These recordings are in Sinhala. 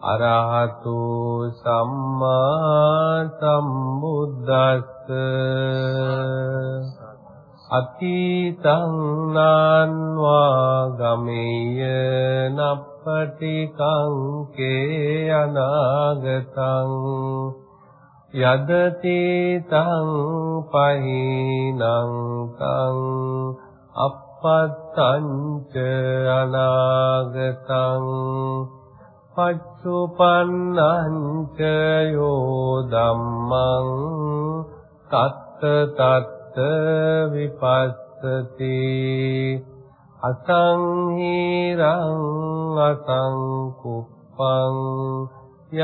අරහතෝ සම්මා සම්බුද්දස්ස අතීතං නාන්වා ගමෙය නප්පටිකං කේ අනාගතං යදති තං පහිනං තං අපත්තං ච අනාගතං පච්චුපන්නං ච යෝ ධම්මං තත්ත තත් විපස්සති අසංහිරං අසංකුප්පං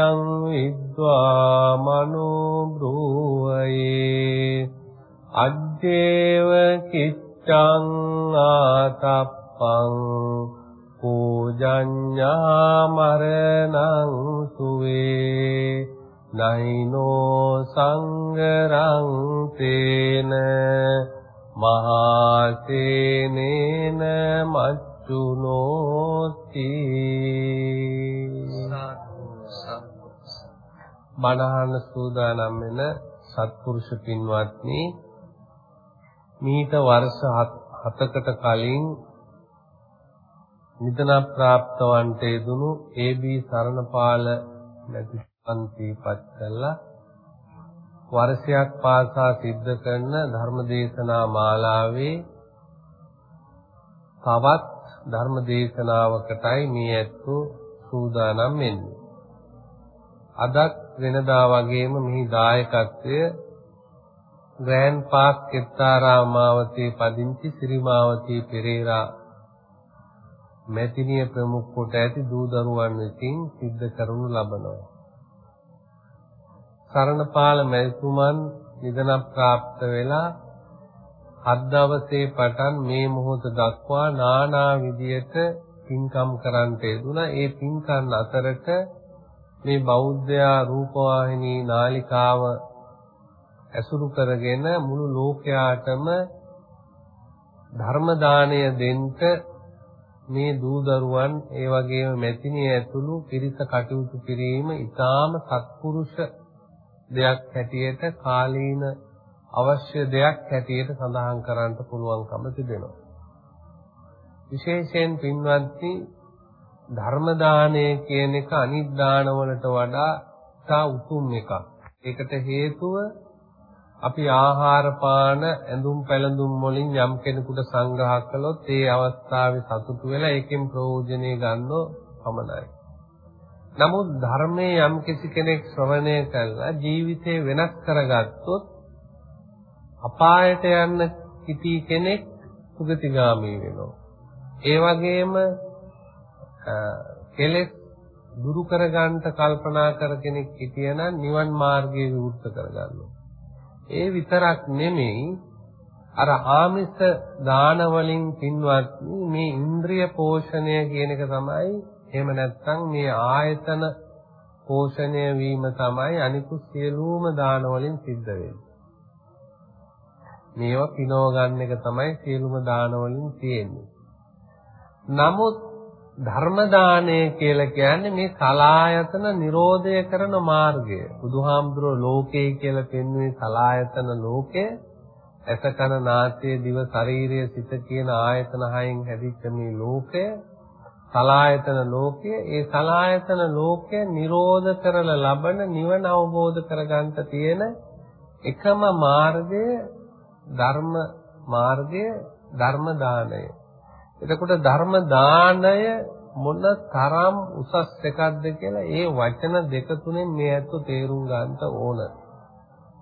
යං විද්වා මනෝ බ්‍රෝවයේ අජ්ජේව කිච්ඡං ආතප්පං පූජඤ්ඤා මරණං සුවේ නයිනෝ සංගරං තේන මහසේනේන මච්චුනෝති බණහන සූදානම් වෙන සත්පුරුෂ පින්වත්නි මීට වර්ෂ 7කට කලින් නිදන ප්‍රාප්තවන්ට යෙදුණු ඒ.බී. සරණපාල නැති අන්තිපත් කළා වර්ෂයක් පාසා සිද්ධ කරන ධර්මදේශනා මාලාවේ තවත් ධර්මදේශනාවකටයි මේ ඇත්තු සූදානම් වෙන්නේ. අදත් වෙනදා වගේම මෙහි දායකත්වය ග්‍රෑන්ඩ් පාක් කෙත්තාරාමාවතී පදිංචි සිරිමාවතී පෙරේරා මැතිණිය ප්‍රමුඛ කොට ඇති දූ දරුවන් විසින් සිද්ධ කරනු ලබනවා. සරණපාල මැතිතුමන් නිදන ප්‍රාප්ත වෙලා හත් දවසේ පටන් මේ මොහොත දක්වා নানা විදියට පින්කම් කරන්ට යෙදුණා. ඒ පින්කම් අතරට මේ බෞද්ධයා රූපවාහිනී නාලිකාව ඇසුරු කරගෙන මුළු ලෝකයාටම ධර්ම දාණය දෙන්න මේ දූ දරුවන් ඒ වගේම මැතිණිය ඇතුළු පිරිස කටයුතු කිරීම ඊටාම සත්පුරුෂ දෙයක් හැටියට කාලීන අවශ්‍ය දෙයක් හැටියට සඳහන් කරන්න පුළුවන්කම තිබෙනවා. විශේෂයෙන් පින්වත්නි ධර්ම දානය කියන එක අනිත් දානවලට වඩා තා උතුම් එකක්. ඒකට හේතුව අපි ආහාර පාන ඇඳුම් පැළඳුම් වලින් යම් කෙනෙකුට සංග්‍රහ කළොත් ඒ අවස්ථාවේ සතුටු වෙලා ඒකෙන් ප්‍රයෝජනෙ ගන්නව පමණයි. නමුත් ධර්මයේ යම් කිසි කෙනෙක් ශ්‍රවණය කළා ජීවිතේ වෙනස් කරගත්තොත් අපායට යන්න සිටි කෙනෙක් සුගතිගාමී වෙනවා. ඒ වගේම කෙලෙස් දුරු කරගන්න කල්පනා කර කෙනෙක් හිටියනම් නිවන් මාර්ගය විවෘත කරගන්නවා. ඒ විතරක් නෙමෙයි අර ආමිෂ දාන වලින් පින්වත් මේ ඉන්ද්‍රිය පෝෂණය කියන එක තමයි එහෙම නැත්නම් මේ ආයතන පෝෂණය වීම තමයි අනිකුත් සියලුම දාන වලින් සිද්ධ වෙන්නේ. මේවා පිනව ගන්න එක තමයි සියලුම දාන වලින් තියෙන්නේ. නමුත් ධර්ම දානය කියලා කියන්නේ මේ සලායතන නිරෝධය කරන මාර්ගය. බුදුහාමුදුරුවෝ ලෝකේ කියලා පෙන්වන්නේ සලායතන ලෝකය. ඇස කන නාසය දිව ශරීරය සිත කියන ආයතන හයෙන් හැදිච්ච මේ ලෝකය සලායතන ලෝකය ඒ සලායතන ලෝකය නිරෝධ කරලා ලබන නිවන අවබෝධ කරගන්න තියෙන එකම මාර්ගය ධර්ම මාර්ගය ධර්ම දානය. එතකොට ධර්ම දානය මොන තරම් උසස් එකක්ද කියලා ඒ වචන දෙක තුනෙන් මේ ඇත්ත තේරුම් ගන්නට ඕන.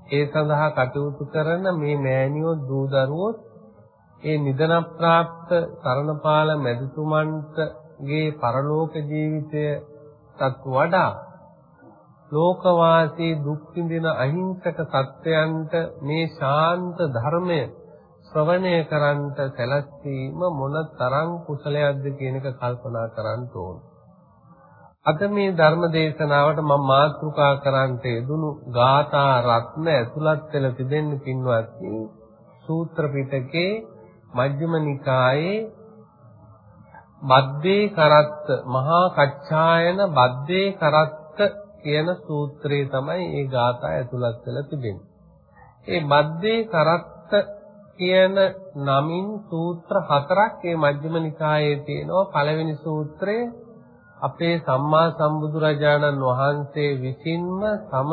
ඒ සඳහා කටයුතු කරන මේ මෑණියෝ දූ දරුවෝ ඒ නිදන ප්‍රාප්ත සරණපාල මැදිතුමන්ට ගේ පරලෝක ජීවිතයටත් වඩා ලෝකවාසී දුක් විඳින අහිංසක සත්‍යයන්ට මේ ශාන්ත ධර්මය ශ්‍රවණය කරන්ට සැලැස්වීම මොන තරම් කුසලයක්ද කියන එක කල්පනා කරන්න ඕන. අද මේ ධර්ම දේශනාවට මම මාතෘකා කරන්ට යෙදුණු ගාථා රත්න ඇතුළත් වෙලා තිබෙන පින්වත්නි සූත්‍ර පිටකේ මජ්ක්‍ධිම නිකායේ බද්දේ කරත්ත මහා කච්චායන බද්දේ කරත්ත කියන සූත්‍රයේ තමයි මේ ගාථා ඇතුළත් වෙලා තිබෙන්නේ. ඒ බද්දේ කරත්ත කියන නමින් සූත්‍ර හතරක් මේ මජ්ක්‍ධිම නිකායේ තියෙනවා. පළවෙනි සූත්‍රය අපේ සම්මා සම්බුදුරජාණන් වහන්සේ විසින්ම සම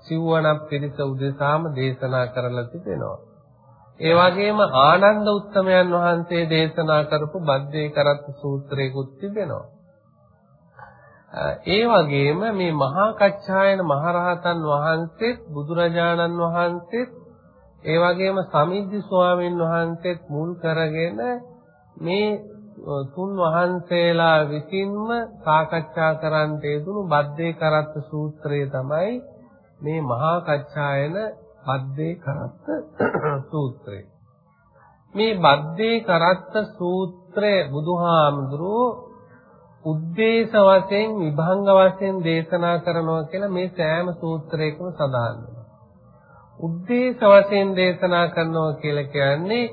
සිව්වණක් පිරිස උදෙසාම දේශනා කරලා තිබෙනවා. ඒ වගේම ආනන්ද උත්තමයන් වහන්සේ දේශනා කරපු බද්දේ කරත් සූත්‍රයකුත් තිබෙනවා. ඒ වගේම මේ මහා කච්චායන මහරහතන් වහන්සේත් බුදුරජාණන් වහන්සේත් ඒ වගේම සමිද්ධි ස්වාමීන් වහන්සේත් මුල් කරගෙන මේ තුන් වහන්සේලා විසින්ම සාකච්ඡා කරන්නට යෙදුණු බද්දේ කරත්ත සූත්‍රය තමයි මේ මහා කච්චායන බද්දේ කරත්ත සූත්‍රය. මේ බද්දේ කරත්ත සූත්‍රය බුදුහාමුදුරුවෝ උද්දේශ වශයෙන් විභංග වශයෙන් දේශනා කරනවා කියලා මේ සෑම සූත්‍රයකම සඳහන් වෙනවා. උද්දේශ වශයෙන් දේශනා කරනවා කියලා කියන්නේ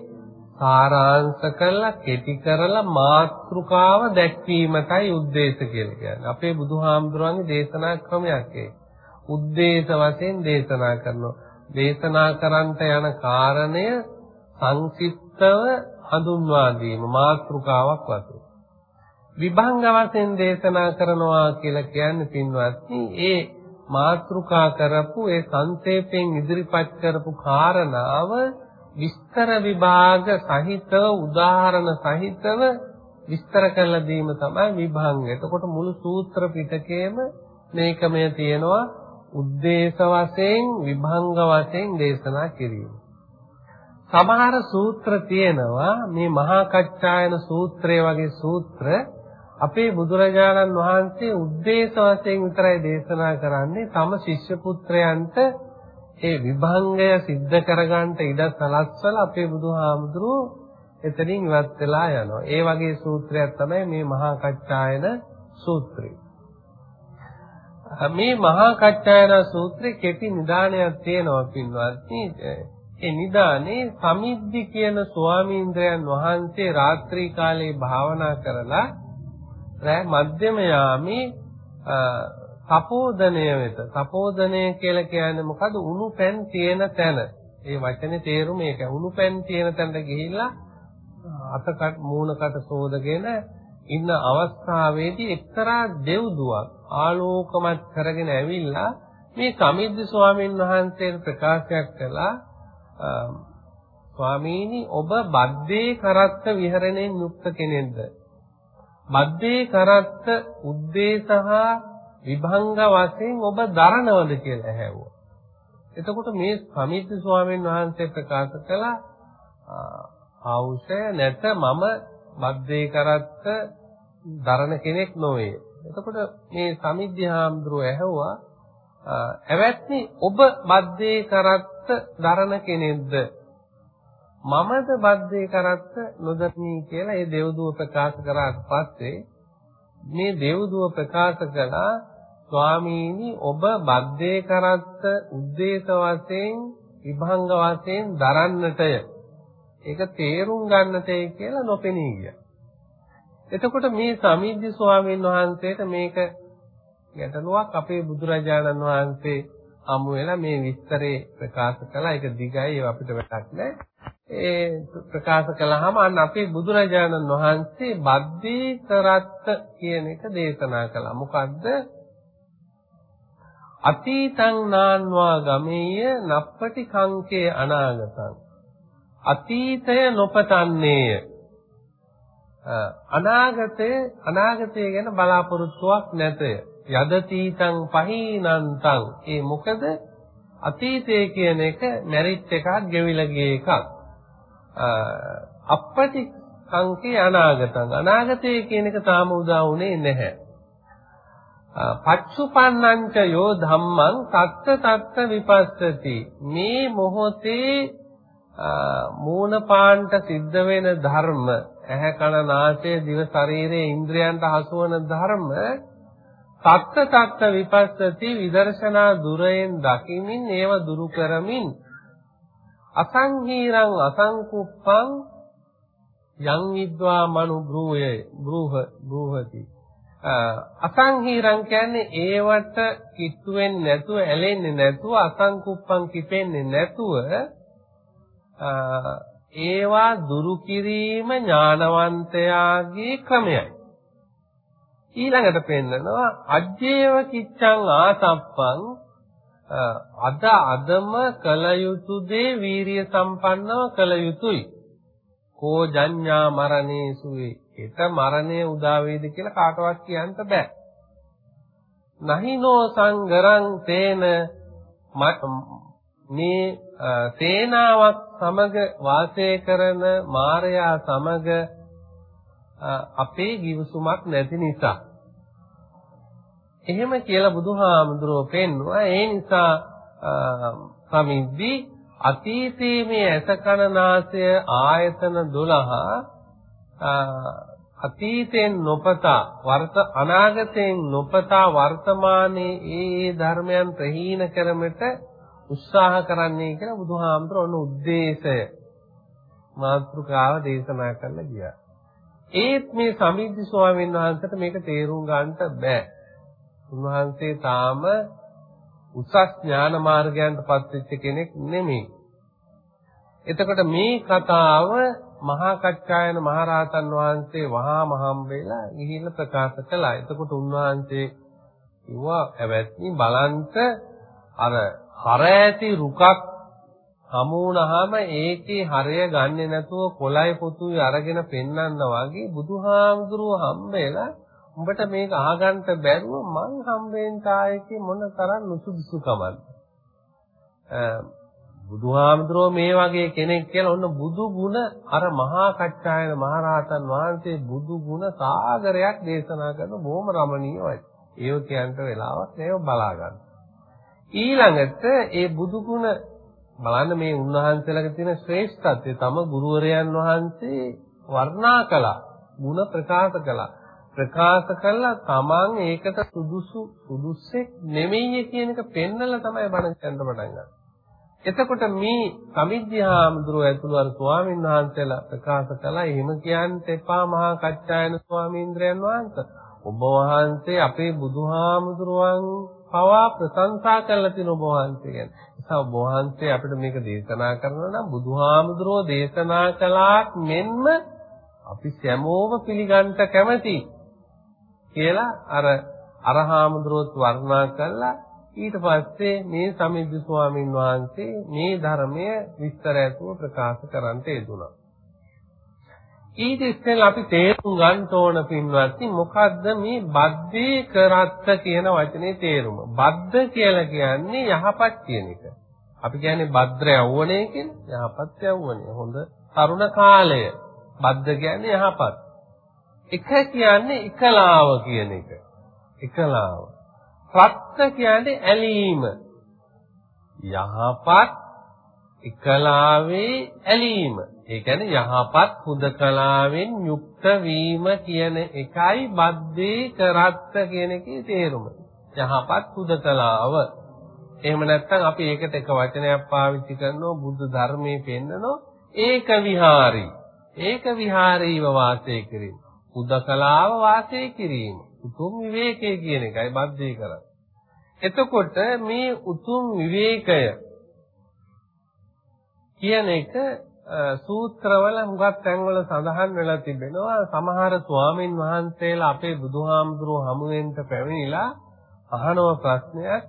සාරාංශ කරලා කෙටි කරලා මාත්‍රිකාව දැක්වීමටයි උද්දේශ කියලා කියන්නේ. අපේ බුදුහාමුදුරන්ගේ දේශනා ක්‍රමයක් ඒක. උද්දේශ වශයෙන් දේශනා කරනවා. දේශනා කරන්නට යන කාරණය සංක්ෂිප්තව හඳුන්වා දීම මාත්‍රිකාවක් වශයෙන්. විභංග වශයෙන් දේශනා කරනවා කියලා කියන්නේ පින්වත්නි ඒ මාත්‍රිකා කරපු ඒ සංක්ෂේපයෙන් ඉදිරිපත් කරපු කාරණාව විස්තර විභාග සහිතව උදාහරණ සහිතව විස්තර කරලා දීම තමයි විභංග. එතකොට මුළු සූත්‍ර පිටකයේම මේකමය තියෙනවා උද්දේශ වශයෙන් විභංග වශයෙන් දේශනා කිරීම. සමහර සූත්‍ර තියෙනවා මේ මහා කච්චායන සූත්‍රය වගේ සූත්‍ර අපේ බුදුරජාණන් වහන්සේ උද්දේශ වශයෙන් විතරයි දේශනා කරන්නේ තම ශිෂ්‍ය පුත්‍රයන්ට ඒ විභංගය સિદ્ધ කරගන්න ඉඩ සලස්වලා අපේ බුදුහාමුදුරුවෝ එතනින් ඉවත් වෙලා යනවා. ඒ වගේ සූත්‍රයක් තමයි මේ මහා කච්චායන සූත්‍රය. මේ මහා කච්චායන සූත්‍රයේ කෙටි නිදානයක් තියෙනවා පින්වත්නි. ඒ නිදානේ සමිද්දි කියන ස්වාමීන්ද්‍රයන් වහන්සේ රාත්‍රී කාලේ භාවනා කරලා රෑ මධ්‍යම යාමේ තපෝදනය වෙත. තපෝදනය කියලා කියන්නේ මොකද උණු පැන් තියෙන තැන. ඒ වචනේ තේරුම ඒක උණු පැන් තියෙන තැනට ගිහිල්ලා අතකට මූණකට සෝදගෙන ඉන්න අවස්ථාවේදී එක්තරා දෙව්දුවක් ආලෝකමත් කරගෙන ඇවිල්ලා මේ සමිද්ද ස්වාමීන් වහන්සේට ප්‍රකාශයක් කළා ස්වාමීනි ඔබ බද්දේ කරත්ත විහරණයෙන් යුක්ත කෙනෙක්ද? බද්දේ කරත්ත උද්දේශහා විභංග වශයෙන් ඔබ දරනවද කියලා ඇහැව්වා. එතකොට මේ සමිද්ද ස්වාමීන් වහන්සේ ප්‍රකාශ කළා ආවුෂය නැත මම බද්දේ කරත්ත දරන කෙනෙක් නොවේ. එතකොට මේ සමිද්ද හාමුදුරුව ඇහැව්වා ඇවැත්නි ඔබ බද්දේ කරත්ත දරන කෙනෙක්ද? මමද බද්දේ කරත්ත නොදත්නි කියලා ඒ දෙව්දුව ප්‍රකාශ කරාට පස්සේ මේ දෙව්දුව ප්‍රකාශ කළා ස්වාමීනි ඔබ බද්දේ කරත්ත උද්දේශ වශයෙන් විභංග වශයෙන් දරන්නටය. ඒක තේරුම් ගන්නටයි කියලා නොපෙනී ගියා. එතකොට මේ සමිද්දි ස්වාමීන් වහන්සේට මේක ගැටලුවක් අපේ බුදුරජාණන් වහන්සේ හමු වෙලා මේ විස්තරේ ප්‍රකාශ කළා. ඒක දිගයි ඒව අපිට වැටක් නැහැ. ඒ ප්‍රකාශ කළාම අන්න අපේ බුදුරජාණන් වහන්සේ බද්දේ කරත්ත කියන එක දේශනා කළා. මොකද්ද? අතීතං නාන්වා ගමේය නප්පටි කංකේ අනාගතං. අතීතය නොපතන්නේය. අනාගතය අනාගතය ගැන බලාපොරොත්තුවක් නැතය. යදතීතං පහීනන්තං. ඒ මොකද? අතීතය කියන එක මැරිච් එකක් ගෙවිලා ගිය එකක්. අපපටි කංකේ අනාගතං. අනාගතය කියන එක තාම උදා වුණේ නැහැ. පච්චුපන්නංච යෝ ධම්මං තත්ත තත්ත විපස්සති. මේ මොහොතේ මූණ පාන්ට සිද්ධ වෙන ධර්ම ඇහැ කන නාසය දිව ශරීරයේ ඉන්ද්‍රයන්ට හසු වන ධර්ම තත්ත තත්ත විපස්සති විදර්ශනා දුරයෙන් දකිමින් ඒව දුරු කරමින් අසංහීරං අසංකුප්පං යං විද්වා මනු බ්‍රූය බ්‍රූහ බ්‍රූහති. අසංහීරං කියන්නේ ඒවට කිට්ටු වෙන්නේ නැතුව ඇලෙන්නේ නැතුව අසංකුප්පං කිපෙන්නේ නැතුව ඒවා දුරු කිරීම ඥානවන්තයාගේ ක්‍රමයයි. ඊළඟට පෙන්නනවා අජ්ජේව කිච්ඡං ආසප්පං අද අදම කල යුතු දේ වීරිය සම්පන්නව කල යුතුයි. කෝ ජඤ්ඤා මරණේසු හෙට මරණය උදා වේද කියලා කාටවත් කියන්න බෑ. නහිනෝ සංගරං තේන මේ සේනාවක් සමග වාසය කරන මාරයා සමග අපේ givisුමක් නැති නිසා. එහෙම කියලා බුදුහාමුදුරුවෝ පෙන්නවා. ඒ නිසා සමිද්දි අතීතයේ මේ ඇසකනාසය ආයතන 12 අතීතයෙන් නොපතා වර්ත අනාගතයෙන් නොපතා වර්තමානයේ ඒ ඒ ධර්මයන් ප්‍රහීන කරමිට උත්සාහ කරන්නේ කියලා බුදුහාමුදුරුවෝ ඔන්න උද්දේශය මාත්‍රිකාව දේශනා කරන්න ගියා. ඒත් මේ සමිද්දි ස්වාමීන් වහන්සේට මේක තේරුම් ගන්නට බෑ. උන්වහන්සේ තාම උසස් ඥාන මාර්ගයන්ටපත් වෙච්ච කෙනෙක් නෙමෙයි. එතකොට මේ කතාව මහා කච්චායන මහරහතන් වහන්සේ වහාම හම්බෙලා ගිහිල්ලා ප්‍රකාශ කළා. එතකොට උන්වහන්සේ කිව්වා "ඇවැත්නි බලන්ත අර හර ඇති රුකක් හමු වුණාම ඒකේ හරය ගන්නෙ නැතුව කොළයි පොතුයි අරගෙන පෙන්වන්න වගේ බුදුහාමුදුරුව හම්බෙලා උඹට මේක අහගන්න බැරුව මං හම්බෙන්න ආයේ මොන තරම් නුසුදුසුකමක්ද බුදුහාමුදුරුව මේ වගේ කෙනෙක් කියලා ඔන්න බුදු ගුණ අර මහා කච්චායන මහරහතන් වහන්සේ බුදු ගුණ සාගරයක් දේශනා කරන බොහොම රමණීයයි. ඒව කියන්න වෙලාවක් නෑව බලා ගන්න. ඊළඟට ඒ බුදු ගුණ බලන්න මේ උන්වහන්සේලාගේ තියෙන ශ්‍රේෂ්ඨත්වය තම ගුරුවරයන් වහන්සේ වර්ණනා කළා. ಗುಣ ප්‍රකාශ කළා. ප්‍රකාශ කළා තමන් ඒකට සුදුසු සුදුස්සෙක් නෙමෙයි කියන එක පෙන්නලා තමයි බණ කියන්න පටන් ගන්නේ. එතකොට මේ සමිද්ධාමඳුරෝ ඇතුළු අර ස්වාමීන් වහන්සේලා ප්‍රකාශ කළා එහෙම කියන්න එපා මහා කච්චායන ස්වාමීන්ද්‍රයන් වහන්සේ. ඔබ වහන්සේ අපේ බුදුහාමුදුරුවන් පවා ප්‍රශංසා කරලා තියෙන ඔබ වහන්සේ ගැන. නිසා ඔබ වහන්සේ අපිට මේක දේශනා කරනවා නම් බුදුහාමුදුරුවෝ දේශනා කළාක් මෙන්ම අපි සෑමෝම පිළිගන්න කැමති කියලා අර අරහාමුදුරුවොත් වර්ණනා කළා ඊට පස්සේ මේ සමිද්ද ස්වාමීන් වහන්සේ මේ ධර්මය විස්තර ඇතුව ප්‍රකාශ කරන්නට යෙදුණා. ඊට ඉස්සෙල්ලා අපි තේරුම් ගන්න ඕන පින්වත්නි මොකද්ද මේ බද්දේ කරත්ත කියන වචනේ තේරුම. බද්ද කියලා කියන්නේ යහපත් කියන එක. අපි කියන්නේ භද්‍ර යවුණේ කියන්නේ යහපත් යවුණේ. හොඳ තරුණ කාලය. බද්ද කියන්නේ යහපත්. එක කියන්නේ එකලාව කියන එක. එකලාව. රත්ත කියන්නේ ඇලීම. යහපත් එකලාවේ ඇලීම. ඒ කියන්නේ යහපත් හුදකලාවෙන් යුක්ත වීම කියන එකයි බද්දේ කරත්ත කියන එකේ තේරුම. යහපත් හුදකලාව. එහෙම නැත්නම් අපි ඒකට එක වචනයක් පාවිච්චි කරනවා බුද්ධ ධර්මයේ පෙන්නනවා ඒක විහාරී. ඒක විහාරීව වාසය කිරීම. හුදකලාව වාසය කිරීම. උතුම් විවේකයේ කියන එකයි බද්ධේ කරන්නේ. එතකොට මේ උතුම් විවේකය කියන එක සූත්‍රවල හුඟක් තැන්වල සඳහන් වෙලා තිබෙනවා සමහර ස්වාමින් වහන්සේලා අපේ බුදුහාමුදුරුව හමුවෙන්න පැමිණිලා අහනව ප්‍රශ්නයක්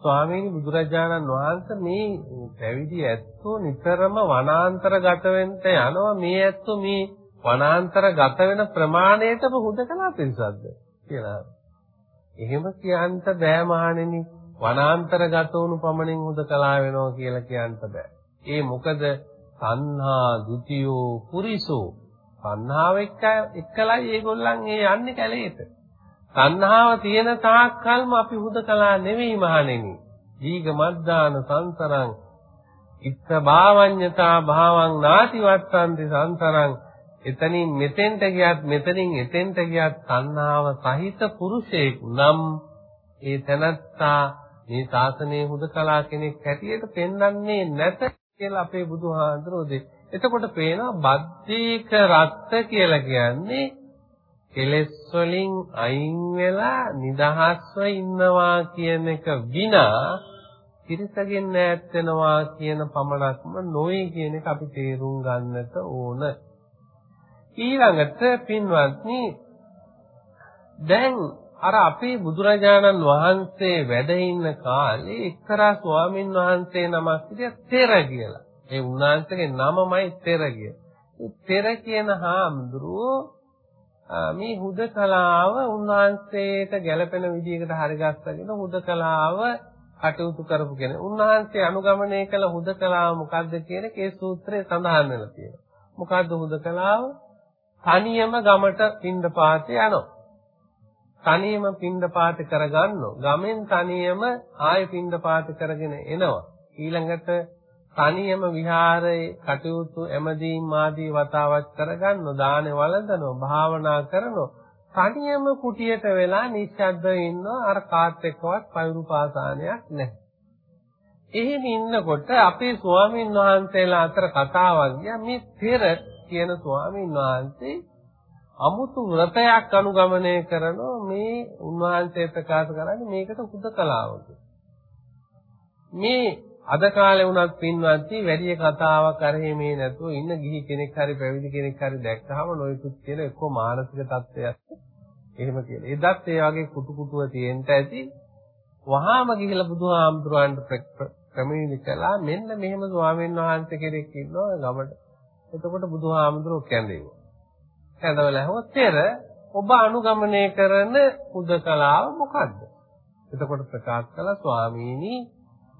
ස්වාමීනි බුදුරජාණන් වහන්සේ මේ පැවිදි ඇත්තෝ නිතරම වනාන්තරගත වෙන්න යනවා මේ ඇත්තෝ මේ වනාන්තරගත වෙන ප්‍රමාණයටම හුදකලා පිරිසක්ද කියලා. එහෙම කියන්න බෑ මහණෙනි. වනාන්තරගත වුණු පමණින් හුදකලා වෙනවා කියලා කියන්න බෑ. ඒ මොකද තණ්හා දුතියෝ පුරිසෝ තණ්හාව එක්ක එක්කලයි ඒගොල්ලන් ඒ යන්නේ කැලේට. තණ්හාව තියෙන තාක්කල්ම අපි හුදකලා නෙවෙයි මහණෙනි. දීග මද්දාන සංසරං ඉත්ත භාවඤ්ඤතා භාවං නාති වත්තන්ති සංසරං එතනින් මෙතෙන්ට ගියත් මෙතනින් එතෙන්ට ගියත් තණ්හාව සහිත පුරුෂයෙක් නම් ඒ තනත්තා මේ ශාසනයේ හුදකලා කෙනෙක් හැටියට පෙන්වන්නේ නැත කියලා අපේ බුදුහාඳුරෝ දෙ. එතකොට පේනවා බද්ධීක රත්ත කියලා කියන්නේ කෙලෙස් වලින් අයින් වෙලා නිදහස්ව ඉන්නවා කියන එක විනා පිරිසගෙන් ඈත් වෙනවා කියන පමණක්ම නොවේ කියන එක අපි තේරුම් ගන්නට ඕන. ඊළඟට පින්වත්නි දැන් අර අපේ බුදුරජාණන් වහන්සේ වැඩ ඉන්න කාලේ එක්තරා ස්වාමින් වහන්සේ නමක් හිටියා තෙර කියලා. ඒ උන්වහන්සේගේ නමමයි තෙර කිය. තෙර කියන හාමුදුරුවෝ මේ හුදකලාව උන්වහන්සේට ගැළපෙන විදිහකට හරිගස්සගෙන හුදකලාව කටයුතු කරපු කෙනෙක්. උන්වහන්සේ අනුගමනය කළ හුදකලාව මොකද්ද කියන කේ සූත්‍රයේ සඳහන් වෙලා තියෙනවා. මොකද්ද හුදකලාව? තනියම ගමට පින්ඩපාතේ යනවා. තනියම පින්ඩපාත කරගන්නෝ. ගමෙන් තනියම ආයෙ පින්ඩපාත කරගෙන එනවා. ඊළඟට තනියම විහාරයේ කටයුතු එමදීම් ආදී වතාවත් කරගන්නෝ. දානේ වළඳනෝ. භාවනා කරනෝ. තනියම කුටියට වෙලා නිශ්ශබ්දව ඉන්නවා අර කාත් එක්කවත් පවිරු පාසානයක් නැහැ. එහෙම ඉන්නකොට අපේ ස්වාමීන් වහන්සේලා අතර කතාවක් ගියා මේ පෙර කියන ස්වාමීන් වහන්සේ අමුතු වෘතයක් අනුගමනය කරනෝ මේ උන්වහන්සේ ප්‍රකාශ කරන්නේ මේකට හුදකලාවක. මේ අද කාලේ වුණත් පින්වත්ටි වැඩි කතාවක් අරහෙ මේ නැතුව ඉන්න ගිහි කෙනෙක් හරි පැවිදි කෙනෙක් හරි දැක්කහම නොයෙකුත් කියන එක්ක මානසික තත්ත්වයක් එහෙම කියලා. එදත් ඒ වගේ කුටු කුටුව තියෙන්න ඇති. වහාම ගිහිලා බුදුහාමුදුරන්ට ප්‍රමිණි කළා මෙන්න මෙහෙම ස්වාමීන් වහන්සේ කෙනෙක් ඉන්නවා ගමට. එතකොට බුදුහාමුදුරුවෝ කැඳෙව්වා. කැඳවලා ඇහුවා "තෙර ඔබ අනුගමනය කරන උදකලාව මොකද්ද?" එතකොට ප්‍රකාශ කළා ස්වාමීනි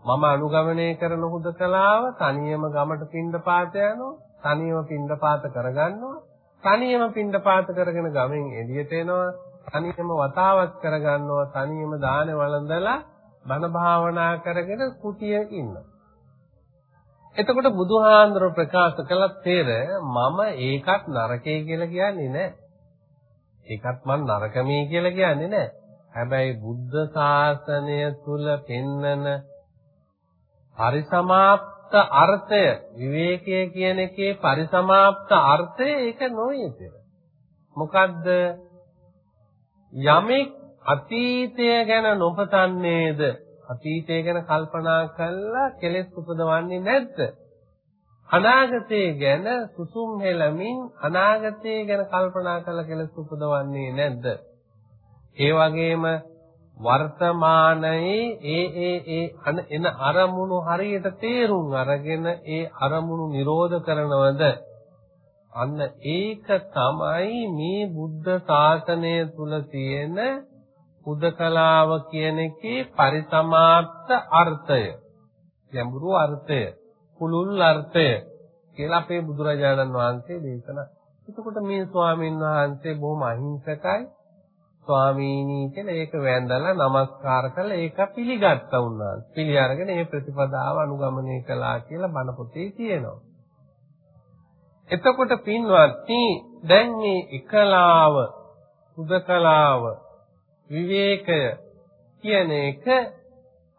මම අනුගමනය කරන හුදකලාව තනියම ගමට පින්ඩපාත යනවා තනියම පින්ඩපාත කරගන්නවා තනියම පින්ඩපාත කරගෙන ගමෙන් එළියට එනවා තනියම වතාවත් කරගන්නවා තනියම දාන වළඳලා බණ භාවනා කරගෙන කුටියේ ඉන්නවා එතකොට බුදුහාඳුර ප්‍රකාශ කළ තේර මම ඒකත් නරකේ කියලා කියන්නේ නැහැ ඒකත් මම නරකමේ කියලා කියන්නේ නැහැ හැබැයි බුද්ධ ශාසනය තුල පෙන්නන පරිසමාප්ත අර්ථය විවේකය කියන එකේ පරිසමාප්ත අර්ථය ඒක නොවේද මොකද්ද? යමෙක් අතීතය ගැන නොපතන්නේද? අතීතය ගැන කල්පනා කළා කෙලෙස් උපදවන්නේ නැද්ද? අනාගතය ගැන සුසුම් හෙලමින් අනාගතය ගැන කල්පනා කළ කෙලෙස් උපදවන්නේ නැද්ද? ඒ වගේම වර්තමානයේ ඒ ඒ ඒ එන අරමුණු හරියට තේරුම් අරගෙන ඒ අරමුණු නිරෝධ කරනවද? අන්න ඒක තමයි මේ බුද්ධ ශාසනය තුල තියෙන උදකලාව කියන එකේ පරිසමාප්ත අර්ථය ගැඹුරු අර්ථය කුළුල් අර්ථය කියලා අපේ බුදුරජාණන් වහන්සේ දේශනා. එතකොට මේ ස්වාමීන් වහන්සේ බොහොම අහිංසකයි ස්වාමීනි කියලා ඒක වැඳලා নমස්කාර කරලා ඒක පිළිගත්තා උන්වහන්සේ. පිළි අරගෙන මේ ප්‍රතිපදාව අනුගමනය කළා කියලා බණ පොතේ තියෙනවා. එතකොට පින්වත්නි දැන් මේ එකලාව, සුදකලාව, විවේකය කියන එක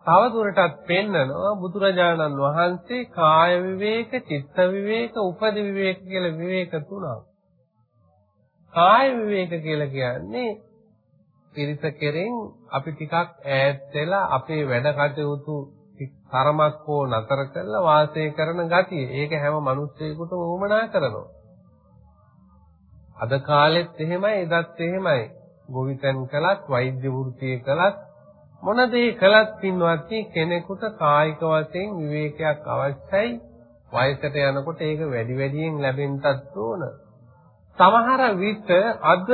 තව දුරටත් පෙන්නනවා බුදුරජාණන් වහන්සේ කාය විවේක, චිත්ත විවේක, උපදි විවේක කියලා විවේක තුනක්. කාය විවේක කියලා කියන්නේ පිරිස කෙරෙන් අපි ටිකක් ඈත් වෙලා අපේ වැඩ කටයුතු තරමක් හෝ නතර කරලා වාසය කරන ගතිය. ඒක හැම මිනිස්සෙකුටම වුමනා කරනවා. අද කාලෙත් එහෙමයි එදත් එහෙමයි. ගොවිතැන් කළත් වෛද්‍ය වෘත්තිය කළත් මොන දේ කළත් පින්වත්නි කෙනෙකුට කායික වශයෙන් විවේකයක් අවශ්‍යයි. වයසට යනකොට ඒක වැඩි වැඩියෙන් ලැබෙන්නත් ඕන. සමහර විට අද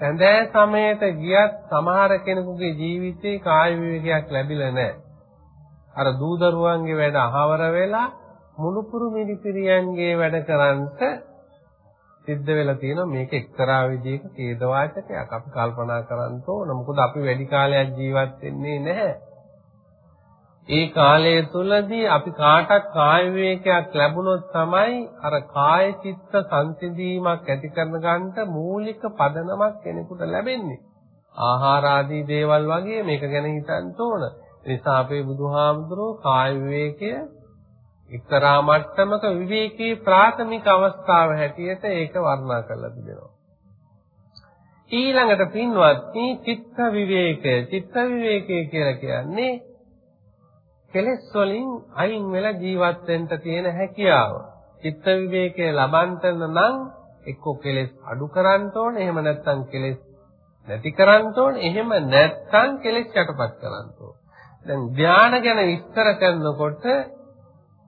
සැඳෑ සමයට ගියත් සමහර කෙනෙකුගේ ජීවිතේ කාය විවේකයක් ලැබිලා නැහැ. අර දූ දරුවන්ගේ වැඩ අහවර වෙලා මුණුපුරු මිනිපිරියන්ගේ වැඩ කරන්ට සිද්ධ වෙලා තියෙනවා මේක එක්තරා විදිහක ඛේදවාචකයක් අපි කල්පනා කරන්න ඕන මොකද අපි වැඩි කාලයක් ජීවත් වෙන්නේ නැහැ ඒ කාලය තුලදී අපි කාටත් කාය විවේකයක් ලැබුණොත් තමයි අර කාය චිත්ත සංසිඳීමක් ඇති කරන ගන්නට මූලික පදනමක් කෙනෙකුට ලැබෙන්නේ. ආහාර ආදී දේවල් වගේ මේක ගැන හිතන්න ඕන. ඒ නිසා අපේ බුදුහාමුදුරුවෝ කාය විවේකය එක්තරා මට්ටමක විවේකී ප්‍රාථමික අවස්ථාව හැටියට ඒක වර්ණනා කරලා තිබෙනවා. ඊළඟට පින්වත්නි චිත්ත විවේකය. චිත්ත විවේකය කියලා කියන්නේ කෙලෙස් වලින් අයින් වෙලා ජීවත් වෙන්න තියෙන හැකියාව. චිත්ත විවේකයේ ලබන්ට නම් එක්ක කෙලෙස් අඩු කරන්න ඕනේ. එහෙම නැත්නම් කෙලෙස් නැති කරන්න ඕනේ. එහෙම නැත්නම් කෙලෙස් යටපත් කරන්න ඕනේ. දැන් ධානය ගැන විස්තර කරනකොට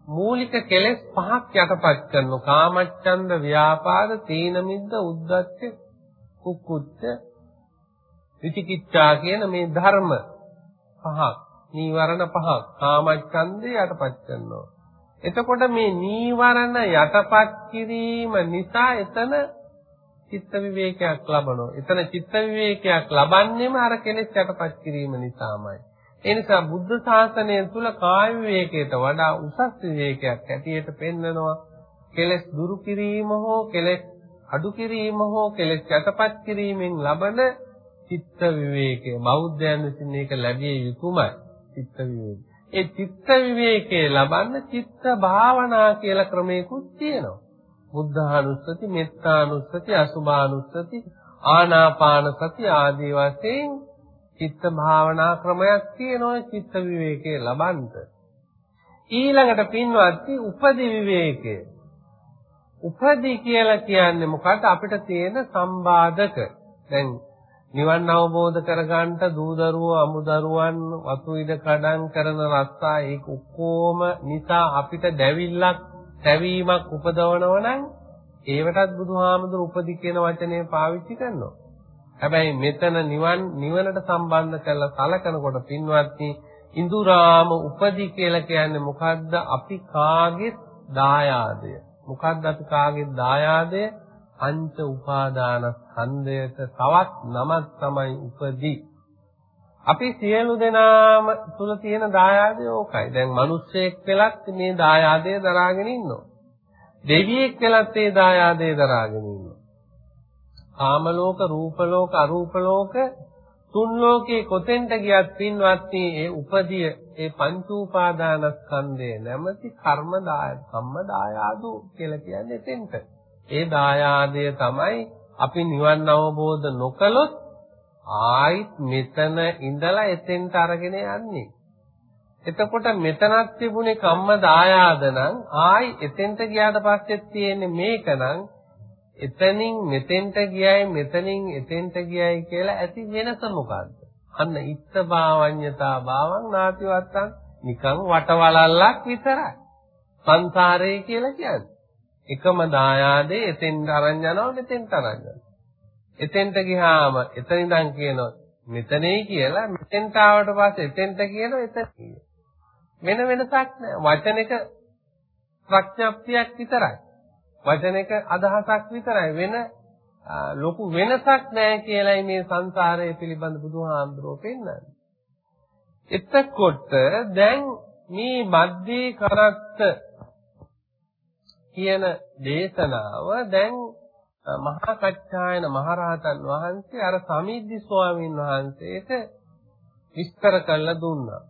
මූලික කෙලෙස් පහක් යටපත් කරනවා. කාමච්ඡන්ද, ව්‍යාපාද, තීන මිද්ද, උද්ධච්ච, කුක්කුච්ච, විචිකිච්ඡා කියන මේ ධර්ම පහක් නීවරණ පහක් කාමච්ඡන්දේ යටපත් කරනවා. එතකොට මේ නීවරණ යටපත් කිරීම නිසා එතන චිත්ත විවේකයක් ලබනවා. එතන චිත්ත විවේකයක් ලබන්නේම අර කෙලෙස් යටපත් කිරීම නිසාමයි. ඒ නිසා බුද්ධ ශාසනය තුල කාය විවේකයට වඩා උසස් විවේකයක් ඇටියට පෙන්නනවා. කෙලෙස් දුරු කිරීම හෝ කෙලෙස් අඩු කිරීම හෝ කෙලෙස් යටපත් කිරීමෙන් ලබන චිත්ත විවේකය බෞද්ධයන් විසින් ඒක ලැබිය යුතුමයි. චිත්ත විවේකය. ඒ චිත්ත විවේකයේ ලබන්න චිත්ත භාවනා කියලා ක්‍රමයකුත් තියෙනවා. බුද්ධානුස්සති, මෙත්තානුස්සති, අසුභානුස්සති, ආනාපාන සති ආදී වශයෙන් චිත්ත භාවනා ක්‍රමයක් තියෙනවා චිත්ත විවේකයේ ලබන්න. ඊළඟට පින්වත්නි උපදි විවේකය. උපදි කියලා කියන්නේ මොකක්ද අපිට තියෙන සම්බාධක. දැන් නිවන් අවබෝධ කරගන්නට දූ දරුවෝ අමු දරුවන් වතු ඉද කඩන් කරන රස්සා ඒක ඔක්කොම නිසා අපිට දැවිල්ලක් දැවීමක් උපදවනව නම් ඒවටත් බුදුහාමුදුරු උපදි කියන වචනේ පාවිච්චි කරනවා. හැබැයි මෙතන නිවන් නිවනට සම්බන්ධ කරලා සලකනකොට පින්වත්නි ඉඳුරාම උපදි කියලා කියන්නේ මොකද්ද? අපි කාගේ දායාදය. මොකද්ද අපි කාගේ දායාදය? පංච උපාදානස්කන්ධයට තවත් නමක් තමයි උපදී. අපි සියලු දෙනාම තුල තියෙන දායාදය ඕකයි. දැන් මිනිස්සෙක් වෙලත් මේ දායාදය දරාගෙන ඉන්නවා. දෙවියෙක් වෙලත් මේ දායාදය දරාගෙන ඉන්නවා. කාම ලෝක, රූප ලෝක, අරූප ලෝක තුන් ලෝකේ කොතෙන්ට ගියත් පින්වත්නි ඒ උපදිය ඒ පංච උපාදානස්කන්ධය නැමැති කර්ම දාය කම්ම දායාදෝ කියලා කියන්නේ එතෙන්ට. ඒ දායාදය තමයි අපි නිවන් අවබෝධ නොකළොත් ආයිත් මෙතන ඉඳලා එතෙන්ට අරගෙන යන්නේ. එතකොට මෙතනක් තිබුණේ කම්ම දායාද නම් ආයි එතෙන්ට ගියාට පස්සේ තියෙන්නේ මේක නම් එතනින් මෙතෙන්ට ගියයි මෙතනින් එතෙන්ට ගියයි කියලා ඇති වෙනස මොකද්ද? අන්න ඉත්ත භාවඤ්‍යතා භාවං නාතිවත්තං නිකන් වටවලල්ලක් විතරයි. සංසාරය කියලා කියන්නේ. එකම දායාදේ එතෙන්ට අරන් යනවා මෙතෙන්ට අරන් යනවා. එතෙන්ට ගියාම එතන ඉඳන් කියනවා මෙතනේ කියලා මෙතෙන්ට ආවට පස්සේ එතෙන්ට කියනවා එතන වෙන වෙනසක් නැහැ. වචනෙක ප්‍රඥප්තියක් විතරයි. වචනෙක අදහසක් විතරයි වෙන ලොකු වෙනසක් නැහැ කියලායි මේ සංසාරය පිළිබඳ බුදුහාමුදුරුවෝ පෙන්නන්නේ. එතකොට දැන් මේ මධ්‍යේ කරත්ත කියන දේශනාව දැන් මහා කච්චායන මහරහතන් වහන්සේ අර සමිද්දි ස්වාමීන් වහන්සේට විස්තර කරලා දුන්නා.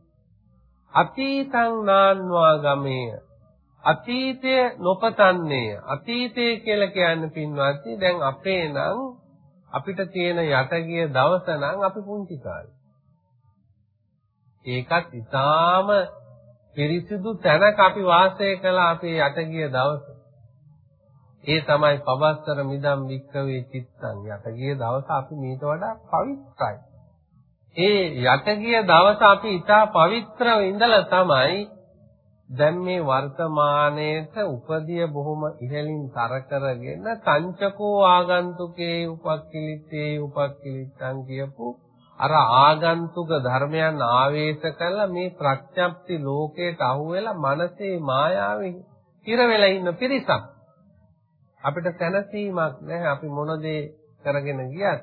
අතීතං නාන්වා ගමේය අතීතය නොපතන්නේය. අතීතය කියලා කියන්නේ පින්වත්නි දැන් අපේ නම් අපිට තියෙන යටගිය දවස නම් අපි පුංචි කාලේ. ඒකත් ඊටාම පිරිසිදු තැනක අපි වාසය කළා අපේ යටගිය දවස. ඒ තමයි පවස්තර මිදම් වික්කවේ චිත්තං යටගිය දවස අපි මීට වඩා පවිත්‍රයි. ඒ යටගිය දවස අපි ඊටා පවිත්‍රව ඉඳලා තමයි දැන් මේ වර්තමානයේට උපදිය බොහොම ඉහළින් තර කරගෙන සංචකෝ ආගන්තුකේ උපක්ඛිලිතේ උපක්ඛිලිතං කියපු අර ආගන්තුක ධර්මයන් ආවේශ කරලා මේ ප්‍රඥප්ති ලෝකයට අහුවෙලා මනසේ මායාවෙන් හිර වෙලා ඉන්න පිරිසක් අපිට සැනසීමක් නැහැ. අපි මොන දේ කරගෙන ගියත්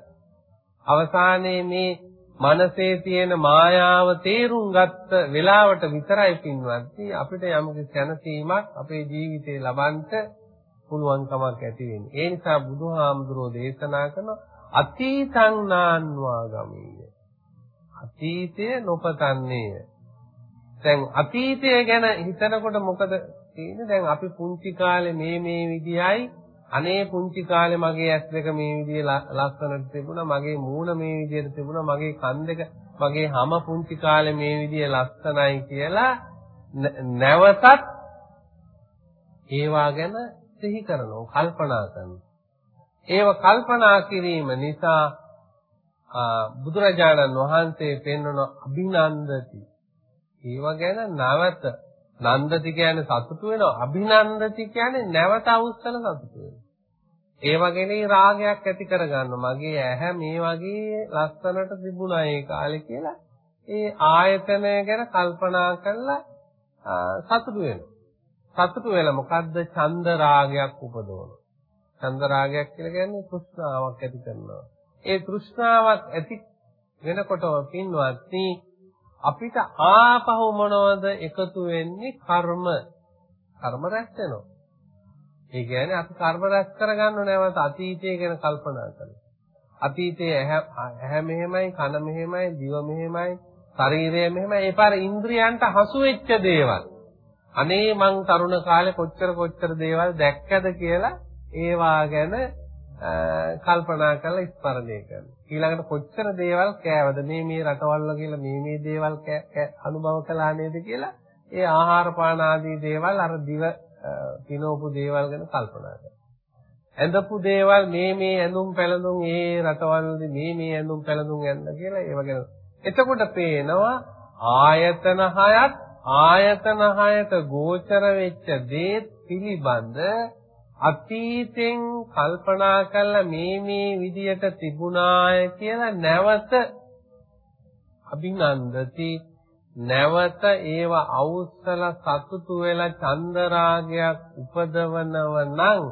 අවසානයේ මේ මනසේ තියෙන මායාව තේරුම් ගත්ත වෙලාවට විතරයි පින්වත්නි අපිට යම්කිසි සැනසීමක් අපේ ජීවිතේ ලබන්න පුළුවන්කමක් ඇති වෙන්නේ. ඒ නිසා බුදුහාමුදුරෝ දේශනා කරන අතීතං නාන්වා ගමීය. අතීතය නොපතන්නේය. දැන් අතීතය ගැන හිතනකොට මොකද තියෙන්නේ? දැන් අපි පුංචි කාලේ මේ මේ විදියයි අනේ පුංචි කාලේ මගේ ඇස් දෙක මේ විදිහේ ලස්සනට තිබුණා මගේ මූණ මේ විදිහට තිබුණා මගේ කන් දෙක මගේ හැම පුංචි කාලේ මේ විදිහේ ලස්සනයි කියලා නැවතත් ඒවා ගැන සිහි කරනවා කල්පනා කරනවා. ඒව කල්පනා කිරීම නිසා බුදුරජාණන් වහන්සේ පෙන්වන අභිනන්දති. ඒව ගැන නැවත නන්දති කියන්නේ සතුටු වෙනවා. අභිනන්දති කියන්නේ නැවත අවුස්සන සතුටු වෙනවා. ඒ වගේනේ රාගයක් ඇති කරගන්නවා මගේ ඇහැ මේ වගේ ලස්සනට තිබුණා ඒ කාලේ කියලා ඒ ආයතනය ගැන කල්පනා කරලා සතුටු වෙනවා. සතුටු වෙලා මොකද්ද? චන්ද රාගයක් උපදවනවා. චන්ද රාගයක් කියලා කියන්නේ තෘෂ්ණාවක් ඇති කරනවා. ඒ තෘෂ්ණාවක් ඇති වෙනකොට පින්වත්නි අපිට ආපහු මොනවද එකතු වෙන්නේ කර්ම කර්ම රැස් වෙනවා. ඒ කියන්නේ අපි කර්ම රැස් කරගන්නව නැවත අතීතය ගැන කල්පනා කරලා. අතීතයේ ඇහැ මෙහෙමයි කන මෙහෙමයි දිව මෙහෙමයි ශරීරය මෙහෙමයි ඒ පාර ඉන්ද්‍රියන්ට හසු වෙච්ච දේවල්. අනේ මං තරුණ කාලේ කොච්චර කොච්චර දේවල් දැක්කද කියලා ඒවා ගැන කල්පනා කරලා ස්මරණය කරනවා. ඊළඟට කොච්චර දේවල් කෑවද මේ මේ රටවල් වල මේ මේ දේවල් අනුභව කළා නේද කියලා ඒ ආහාර පාන ආදී දේවල් අර දිව පිනෝපු දේවල් ගැන කල්පනා කරනවා. ඇඳපු දේවල් මේ මේ ඇඳුම් පැළඳුම් ඒ රටවල්දී මේ මේ ඇඳුම් පැළඳුම් ඇඳලා කියලා ඒව ගැන. එතකොට පේනවා ආයතන හයත් ආයතන හයට ගෝචර වෙච්ච දේ පිළිබඳ අතීතෙන් කල්පනා කරලා මේ මේ විදියට තිබුණාය කියලා නැවත අභිනන්දති. නැවත ඒව අවුස්සල සතුටු වෙලා චන්දරාගයක් උපදවනව නම්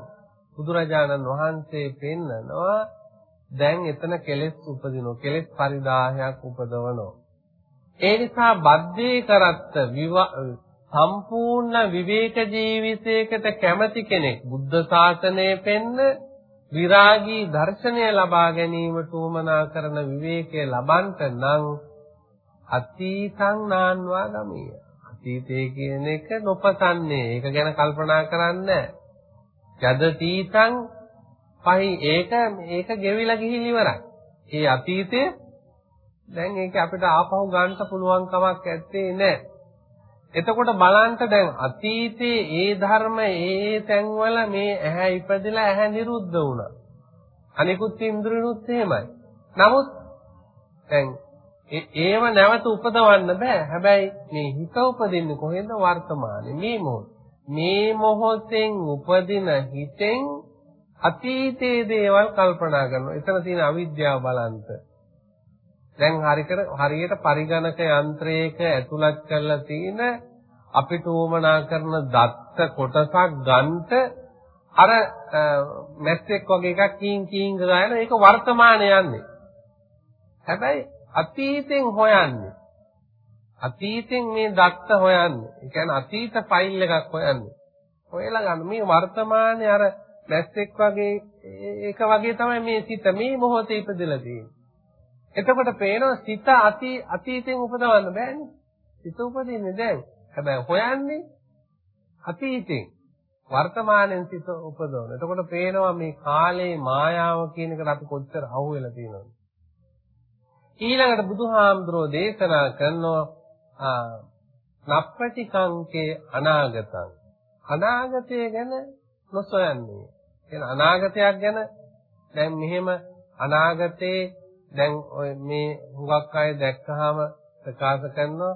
බුදුරජාණන් වහන්සේ පෙන්නනවා දැන් එතන කෙලෙස් උපදිනවා කෙලෙස් පරිදාහයක් උපදවනවා ඒ නිසා බද්ධේ කරත්ත සම්පූර්ණ විවේක ජීවිතයකට කැමති කෙනෙක් බුද්ධ ශාසනය පෙන්න විරාගී දර්ශනය ලබා ගැනීමට උවමනා කරන විවේකය ලබන්ට නම් අතීතං නාන්වා ගමිය. අතීතය කියන එක නොපතන්නේ. ඒක ගැන කල්පනා කරන්නේ යදතීතං පහි ඒක ඒක ගෙවිලා ගිහින් ඉවරයි. ඒ අතීතය දැන් ඒක අපිට ආපහු ගන්න පුළුවන් කමක් ඇත්තේ නැහැ. එතකොට බලන්න දැන් අතීතයේ ඒ ධර්ම ඒ තැන්වල මේ ඇහැ ඉපදලා ඇහැ නිරුද්ධ වුණා. අනිකුත් ඉන්ද්‍රියනුත් එහෙමයි. නමුත් දැන් ඒව නැවත උපදවන්න බෑ. හැබැයි මේ හිත උපදින්නේ කොහෙන්ද වර්තමානයේ මේ මොහොත. මේ මොහොතෙන් උපදින හිතෙන් අතීතයේ දේවල් කල්පනා කරනවා. එතන තියෙන අවිද්‍යාව බලන්ත. දැන් හරියට පරිගණක යන්ත්‍රයක ඇතුළත් කරලා තියෙන අපිට උවමනා කරන දත්ත කොටසක් ගන්නට අර මැස්සෙක් වගේ එකක් කීන් කීන් ගායන ඒක වර්තමානයේ යන්නේ. හැබැයි අතීතෙන් හොයන්නේ. අතීතෙන් මේ දත්ත හොයන්නේ. ඒ කියන්නේ අතීත ෆයිල් එකක් හොයන්නේ. හොයලා ගන්න මේ වර්තමානයේ අර මැස්සෙක් වගේ ඒක වගේ තමයි මේ සිත මේ මොහොතේ ඉපදලා තියෙන්නේ. එතකොට පේනවා සිත අති අතීතෙන් උපදවන්න බෑනේ. සිත උපදින්නේ දැන්. හැබැයි හොයන්නේ අතීතෙන්. වර්තමානයෙන් සිත උපදවන. එතකොට පේනවා මේ කාලේ මායාව කියන එකට අපි කොච්චර අහු වෙලා තියෙනවද? ඊළඟට බුදුහාමුදුරෝ දේශනා කරනවා නප්පටිකංකේ අනාගතං. අනාගතය ගැන නොසොයන්නේ. කියන අනාගතයක් ගැන දැන් මෙහෙම අනාගතේ දැන් ඔය මේ හුඟක් අය දැක්කහම ප්‍රකාශ කරනවා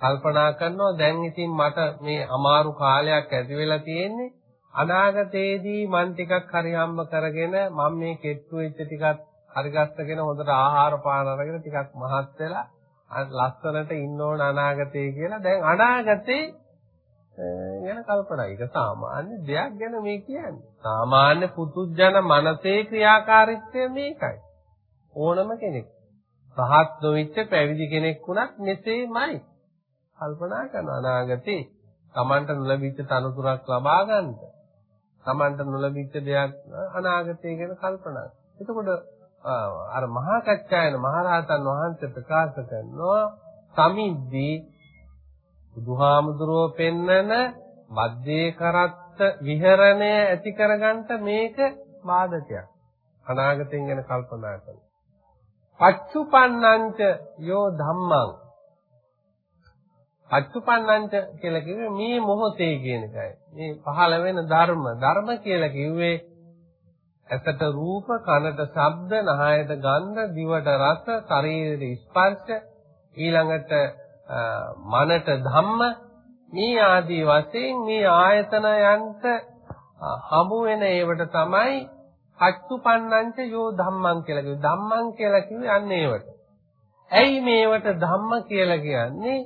කල්පනා කරනවා දැන් ඉතින් මට මේ අමාරු කාලයක් ඇති වෙලා තියෙන්නේ අනාගතයේදී මන් ටිකක් හරි හම්බ කරගෙන මම මේ කෙට්ටු වෙච්ච ටිකක් හරි ගස්සගෙන හොඳට ආහාර පාන අරගෙන ටිකක් මහත් වෙලා ලස්සනට ඉන්න ඕන අනාගතේ කියලා දැන් අනාගතේ ගැන කල්පනා. ඒක සාමාන්‍ය දෙයක් ගැන මේ කියන්නේ. සාමාන්‍ය පුදුජන මනසේ ක්‍රියාකාරීත්වය මේකයි. ඕනම කෙනෙක්. පහත් නොවිච්ච පැවිදි කෙනෙක් වුණත් මෙසේමයි. කල්පනා කරන අනාගතේ Tamanට නොලැබිච්ච තනතුරක් ලබා ගන්නට. Tamanට නොලැබිච්ච දෙයක් අනාගතය ගැන කල්පනා. එතකොට අර මහා කච්චායන මහරහතන් වහන්සේ ප්‍රකාශ කරනවා සමිද්දී බුදුහාමුදුරුව පෙන්නන මධ්‍යේ කරත්ත විහරණය ඇති කරගන්න මේක බාධකයක්. අනාගතයෙන් ගැන කල්පනා කරනවා. පච්චුපන්නංච යෝ ධම්මං පච්චුපන්නංච කියලා කිව්වේ මේ මොහොතේ කියන එකයි. මේ පහළ වෙන ධර්ම. ධර්ම කියලා කිව්වේ ඇසට රූප, කනට ශබ්ද, නහයට ගන්ධ, දිවට රස, ශරීරයට ස්පර්ශ, ඊළඟට මනට ධම්ම මේ ආදී වශයෙන් මේ ආයතනයන්ට හමු වෙන ඒවට තමයි පච්චුපන්නංච යෝ ධම්මං කියලා කිව්වේ. ධම්මං කියලා කිව්වේ අන්න ඒවට. ඇයි මේවට ධම්ම කියලා කියන්නේ?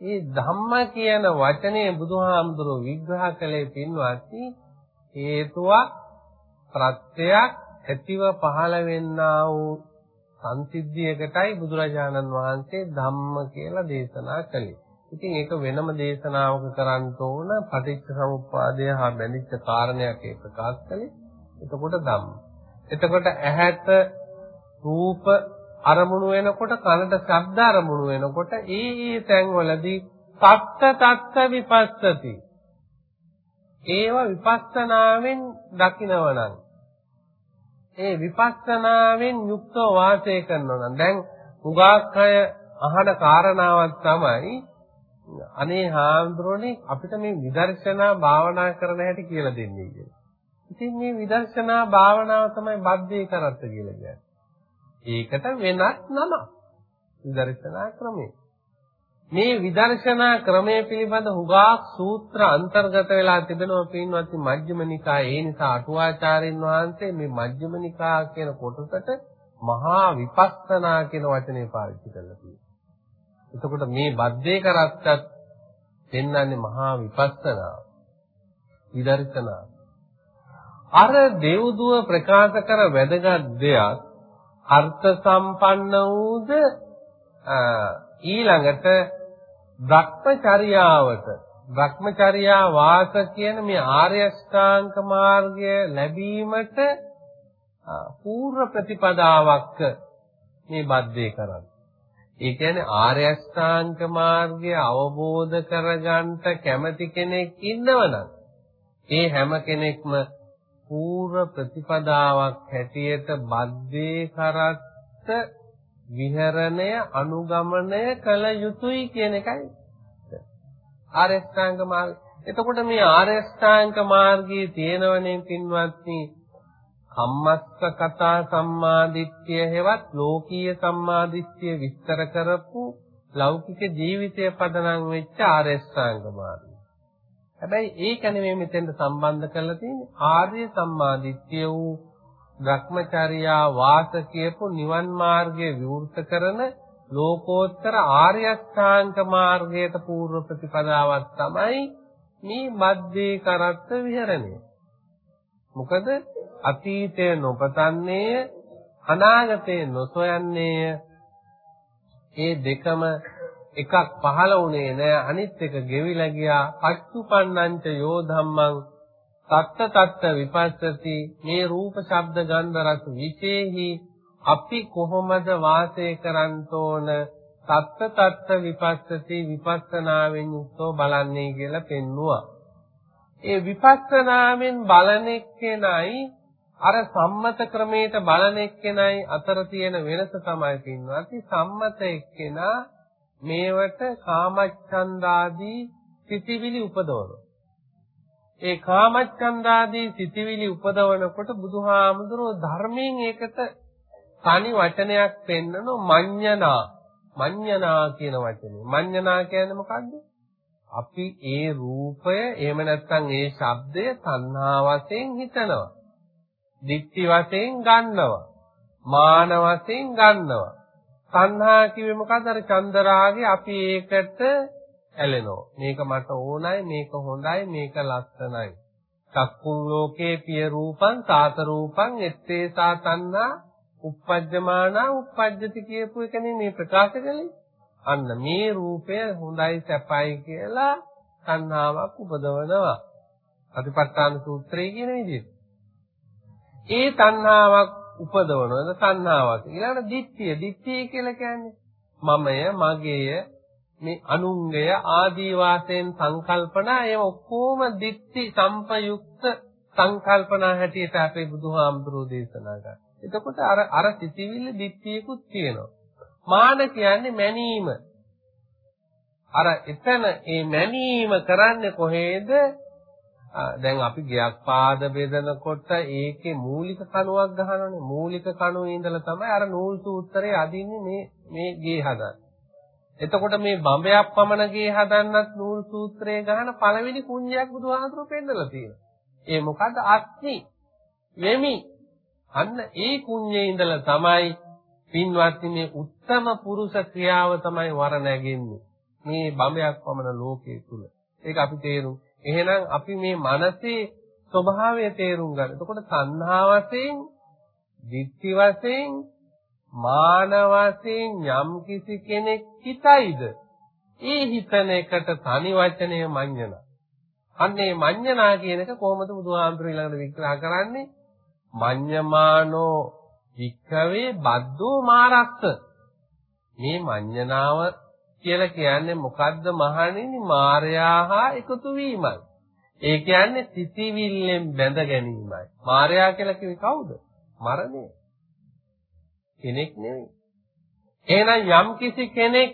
මේ ධම්ම කියන වචනේ බුදුහාමුදුරුවෝ විග්‍රහ කළේ පින්වත්නි හේතුවක් ප්‍රත්‍යක් ඇතිව පහළ වෙන්නා වූ සංසිද්ධියකටයි බුදුරජාණන් වහන්සේ ධම්ම කියලා දේශනා කළේ. ඉතින් ඒක වෙනම දේශනාවක කරන්න ඕන පටිච්ච සමුප්පාදය හා බැඳිච්ච කාරණයක් ඒ ප්‍රකාශ කළේ. එතකොට ධම්ම. එතකොට ඇහැට රූප අරමුණු වෙනකොට කනට ශබ්ද අරමුණු වෙනකොට ඒ ඒ තැන්වලදී සත්ත තත්ත විපස්සති. ඒව විපස්සනාවෙන් දකිනවනම් ඒ විපස්සනාවෙන් යුක්තව වාසය කරනවා නම් දැන් උගාක් අය අහන කාරණාවක් තමයි අනේ හාමුදුරනේ අපිට මේ විදර්ශනා භාවනා කරන හැටි කියලා දෙන්නේ කියලා. ඉතින් මේ විදර්ශනා භාවනාව තමයි බද්ධේ කරත්ත කියලා කියන්නේ. ඒකට වෙනත් නම. විදර්ශනා ක්‍රමය. මේ විදර්ශනා ක්‍රමය පිළිබඳ හුගාක් සූත්‍ර අන්තර්ගත වෙලා තිබෙනවා පින්වත් මජ්ක්‍ධිම නිකායේ. ඒ නිසා අටුවාචාරින් වහන්සේ මේ මජ්ක්‍ධිම නිකා කියන කොටසට මහා විපස්සනා කියන වචනේ පාවිච්චි කරලා තියෙනවා. එතකොට මේ බද්දේ කරත්තත් පෙන්වන්නේ මහා විපස්සනා. විදර්ශනා. අර දෙව්දුව ප්‍රකාශ කර වැදගත් දෙයක් අර්ථ සම්පන්න වූද ඊළඟට භ්‍රමචර්යාවට භ්‍රමචර්යා වාස කියන මේ ආර්ය ශ්‍රාංක මාර්ගය ලැබීමට පූර්ව ප්‍රතිපදාවක් මේ බද්දේ කරන්නේ. ඒ කියන්නේ ආර්ය ශ්‍රාංක මාර්ගය අවබෝධ කරගන්න කැමති කෙනෙක් ඉන්නවනම් ඒ හැම කෙනෙක්ම පූර්ව ප්‍රතිපදාවක් හැටියට බද්දේ කරත්ත විහරණය අනුගමනය කළ යුතුයි කියන එකයි ආර්ය ශ්‍රාංග මාර්ගය. එතකොට මේ ආර්ය ශ්‍රාංග මාර්ගයේ තියෙනවනේ පින්වත්නි කම්මස්ස කතා සම්මාදිට්ඨිය හෙවත් ලෝකීය සම්මාදිට්ඨිය විස්තර කරපු ලෞකික ජීවිතය පදනම් වෙච්ච ආර්ය ශ්‍රාංග මාර්ගය. හැබැයි ඒක නෙමෙයි මෙතෙන්ට සම්බන්ධ කරලා තියෙන්නේ ආර්ය සම්මාදිට්ඨිය වූ භ්‍රමචර්යා වාස කියපු නිවන් මාර්ගයේ විවෘත කරන ලෝකෝත්තර ආර්ය අෂ්ටාංග මාර්ගයට පූර්ව ප්‍රතිපදාවක් තමයි මේ මධ්‍යේ කරත්ත විහරණය. මොකද අතීතය නොපතන්නේ අනාගතය නොසොයන්නේ ඒ දෙකම එකක් පහළ වුණේ නෑ. අනිත් එක ගෙවිලා ගියා පච්චුපන්නංච යෝ ධම්මං තත්ත තත්ත විපස්සති. මේ රූප ශබ්ද ගන්ධ රස විශේෂෙහි අපි කොහොමද වාසය කරන්න ඕන තත්ත තත්ත විපස්සති විපස්සනාවෙන් යුක්තව බලන්නේ කියලා පෙන්නවා. ඒ විපස්සනාවෙන් බලන එක්කෙනයි අර සම්මත ක්‍රමයට බලන එක්කෙනයි අතර තියෙන වෙනස තමයි පින්වත්නි. සම්මත එක්කෙනා මේවට කාමච්ඡන්දාදී සිතිවිලි උපදවනවා. ඒ කාමච්ඡන්දාදී සිතිවිලි උපදවනකොට බුදුහාමුදුරුවෝ ධර්මයෙන් ඒකට තනි වචනයක් පෙන්නන මඤ්ඤණා. මඤ්ඤණා කියන වචනේ. මඤ්ඤණා කියන්නේ මොකද්ද? අපි ඒ රූපය එහෙම නැත්නම් ඒ ශබ්දය තණ්හා වශයෙන් හිතනවා. දික්ටි වශයෙන් ගන්නවා. මාන වශයෙන් ගන්නවා. තණ්හා කිව්වේ මොකද්ද අර චන්දරාගේ අපි ඒකට ඇලෙනවා. මේක මට ඕනයි, මේක හොඳයි, මේක ලස්සනයි. චක්කුන් ලෝකේ පිය රූපං සාත රූපං එත්තේ සාතන්නා uppajjamana uppajjati කියපු එකනේ මේ ප්‍රකාශ කළේ. අන්න මේ රූපය හොඳයි සැපයි කියලා තණ්හාවක් උපදවනවා. අතිපට්ඨාන සූත්‍රයේ කියන විදිහට. ඒ තණ්හාවක් උපදවනවද තණ්හාවක්. ඊළඟ දිට්ඨිය. දිට්ඨිය කියලා කියන්නේ මමය, මගේය, මේ අනුංගය ආදී වාසයෙන් සංකල්පනා ඒ ඔක්කොම දිට්ඨි සම්පයුක්ත සංකල්පනා හැටියට අපේ බුදුහාමුදුරෝ දේශනා කරා. එතකොට අර අර සිතිවිල්ල දිට්ඨියකුත් තියෙනවා. මාන කියන්නේ මැනීම. අර එතන මේ මැනීම කරන්නේ කොහේද? දැන් අපි ගයක් පාද බෙදනකොට ඒකේ මූලික කණුවක් ගහනවානේ. මූලික කණුවේ ඉඳලා තමයි අර නූල් සූත්‍රයේ අදින්නේ මේ මේ ගේ හදන්නේ. එතකොට මේ බඹයක් පමණ ගේ හදන්නත් නූල් සූත්‍රයේ ගහන පළවෙනි කුණ්‍යයක් බුදුහාමුදුරුවෝ පෙන්නලා තියෙනවා. ඒ මොකද්ද? අස්නි. වෙමි. අන්න ඒ කුණ්‍යේ ඉඳලා තමයි පින්වත්නි මේ උත්තම පුරුෂ ක්‍රියාව තමයි වර නැගෙන්නේ. මේ බඹයක් පමණ ලෝකයේ තුල. ඒක අපි තේරුම්. එහෙනම් අපි මේ මනසේ ස්වභාවය තේරුම් ගන්න. එතකොට සංහා වශයෙන්, ditthi වශයෙන්, මාන වශයෙන් යම් කිසි කෙනෙක් හිතයිද? ඒ හිතන එකට තනි වචනය මඤ්ඤණ. අන්නේ මඤ්ඤණා කියන එක කොහොමද බුදුහාමුදුරු ඊළඟට විග්‍රහ කරන්නේ? මඤ්ඤමානෝ වික්ඛවේ බද්දෝ මාරස්ස. මේ මඤ්ඤණාව කියලා කියන්නේ මොකද්ද මහණෙනි? මායයා හා එකතු වීමයි. ඒ කියන්නේ සිතිවිල්ලෙන් බැඳ ගැනීමයි. මායයා කියලා කිව්වේ කවුද? මරණය. කෙනෙක් නෙවෙයි. එහෙනම් යම් කිසි කෙනෙක්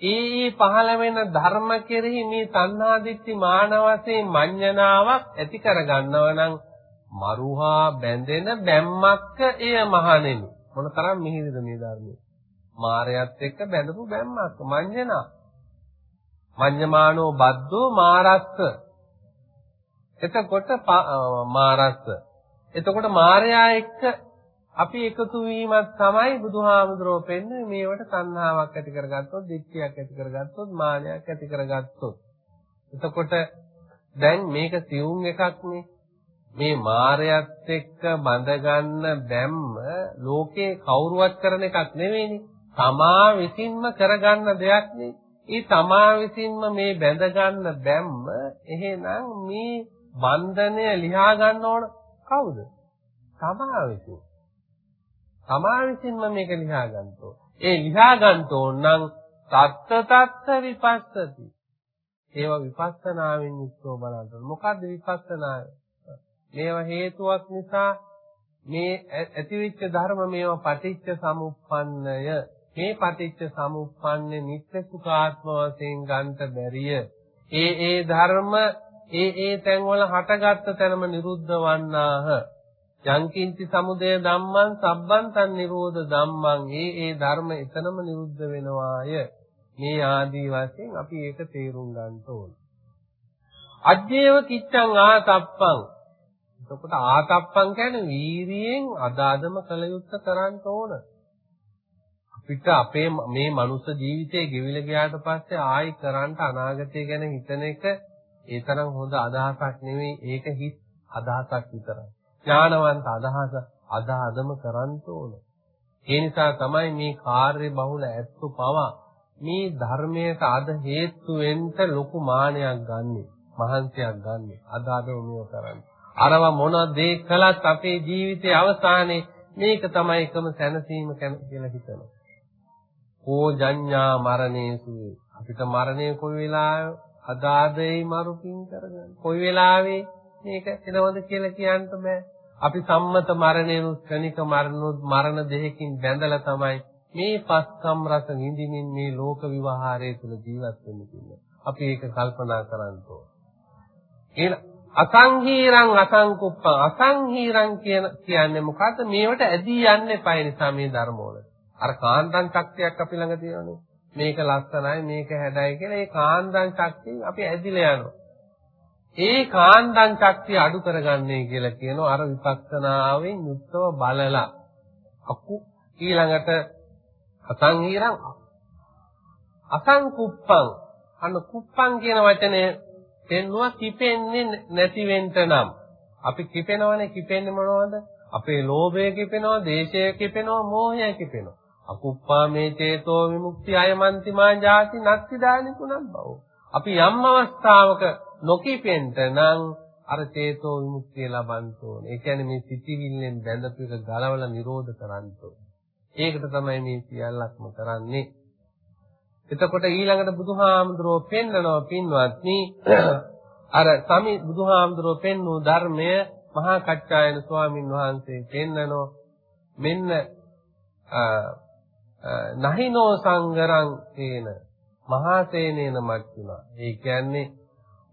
ඒ ඒ පහළ වෙන ධර්ම කෙරෙහි මේ තණ්හා දිට්ඨි මාන වශයෙන් මඤ්ඤණාවක් ඇති කර ගන්නව නම් මරුහා බැඳෙන බැම්මක්ක එය මහණෙනි මොන තරම් මිහිරිද මේ ධර්මයේ මාරයත් එක්ක බැඳපු බැම්මක්ක මඤ්ඤණා මඤ්ඤමානෝ බද්දෝ මාරස්ස එතකොට මාරස්ස එතකොට මාරයා එක්ක අපි එකතු වීමක් තමයි බුදුහාමුදුරුවෝ පෙන්වන්නේ මේවට තණ්හාවක් ඇති කරගත්තොත්, දික්තියක් ඇති කරගත්තොත්, මානයක් ඇති කරගත්තොත්. එතකොට දැන් මේක සියුම් එකක් නේ. මේ මායයත් එක්ක බඳගන්න බැම්ම ලෝකේ කවුරුවත් කරන එකක් නෙවෙයිනේ. තමා විසින්ම කරගන්න දෙයක් නේ. ඒ තමා විසින්ම මේ බැඳගන්න බැම්ම එහෙනම් මේ බන්ධනය ලියා ගන්න ඕන කවුද? තමා විසින්. තමා විසින්ම මේක ලියා ගන්න ඕන. ඒ ලියා ගන්න ඕන නම් තත්ත තත්ත විපස්සති. ඒවා විපස්සනාවෙන් යුක්තව බලන්න. මොකද්ද විපස්සනාය? මේවා හේතුවක් නිසා මේ ඇතිවෙච්ච ධර්ම මේවා පටිච්ච සමුප්පන්නය. මේ පටිච්ච සමුප්පන්නේ නිත්‍ය සුඛාත්ම වශයෙන් ගන්නට බැරිය. ඒ ඒ ධර්ම ඒ ඒ තැන්වල හටගත්ත තැනම නිරුද්ධ වන්නාහ. යංකින්ති සමුදය ධම්මං සබ්බන්තං නිරෝධ ධම්මං. ඒ ඒ ධර්ම එතනම නිරුද්ධ වෙනවාය. මේ ආදී වශයෙන් අපි ඒක තේරුම් ගන්න ඕන. අජ්ජේව කිච්ඡං ආතප්පං. එතකොට ආතප්පං කියන්නේ වීරියෙන් අදාදම කළ යුත්තේ කරන්න ඕන. අපිට අපේ මේ මනුස්ස ජීවිතේ ගෙවිලා ගියාට පස්සේ ආයි කරන්න අනාගතය ගැන හිතන එක ඒ තරම් හොඳ අදහසක් නෙවෙයි ඒක හිත් අදහසක් විතරයි ඥානවන්ත අදහස අද අදම කරන්න ඕන. ඒ නිසා තමයි මේ කාර්ය බහුල ඇත්තු පවා මේ ධර්මයට අද හේතු වෙන්න ලොකු මානයක් ගන්නෙ, මහන්සියක් ගන්නෙ. අද අදම මේව කරන්නේ. අරව මොන දේ කළත් අපේ ජීවිතයේ අවසානයේ මේක තමයි එකම සැනසීම කියලා හිතනවා. කෝ ජඤ්ඤා මරණේසු අපිට මරණය කොයි වෙලාවෙ අදාදේ මරුකින් කරගන්න. කොයි වෙලාවෙ මේක එනවද කියලා කියන්න බෑ. අපි සම්මත මරණයනුත් ක්ෂණික මරණුත් මරණ දෙකකින් බැඳලා තමයි මේ පස්කම් රස විඳින්මින් මේ ලෝක විවහාරය තුළ ජීවත් වෙන්නේ. අපි ඒක කල්පනා කරන්න ඕන. අසංහීරං අසංකුප්පං අසංහීරං කියන කියන්නේ මොකද්ද මේවට ඇදී යන්න එපා නිසා මේ ධර්මවල අර කාන්දන් ශක්තියක් අපි ළඟ තියෙනනේ මේක ලස්සනයි මේක හැඩයි කියලා ඒ කාන්දන් ශක්තිය අපි ඇදිලා යනවා ඒ කාන්දන් ශක්තිය අඩු කරගන්නේ කියලා කියනවා අර විපස්සනාවෙන් යුක්තව බලලා අකු ඊළඟට අසංහීරං අසංකුප්පං අන්න කුප්පං කියන වචනය පෙන්නවා කිපෙන්නේ නැති වෙන්න නම්. අපි කිපෙනවනේ කිපෙන්නේ මොනවද? අපේ ලෝභය කිපෙනවා, දේශය කිපෙනවා, මෝහය කිපෙනවා. අකුප්පා මේ චේතෝ විමුක්ති අයමන්ති මා ජාති නක්ති දානි කුණක් බව. අපි යම් අවස්ථාවක නොකිපෙන්න නම් අර චේතෝ විමුක්තිය ලබන්න ඕනේ. ඒ කියන්නේ මේ සිතිවිල්ලෙන් බැඳපු එක ගලවලා නිරෝධ කරන්න ඕනේ. ඒකට තමයි මේ සියල්ලක්ම කරන්නේ. එතකොට ඊළඟට බුදුහාමුදුරුවෝ පෙන්නනවා පින්වත්නි අර සමි බුදුහාමුදුරුවෝ පෙන්වූ ධර්මය මහා කච්චායන ස්වාමින් වහන්සේ පෙන්නනෝ මෙන්න නහිනෝ සංගරං තේන මහා සේනේන මච්චුනා. ඒ කියන්නේ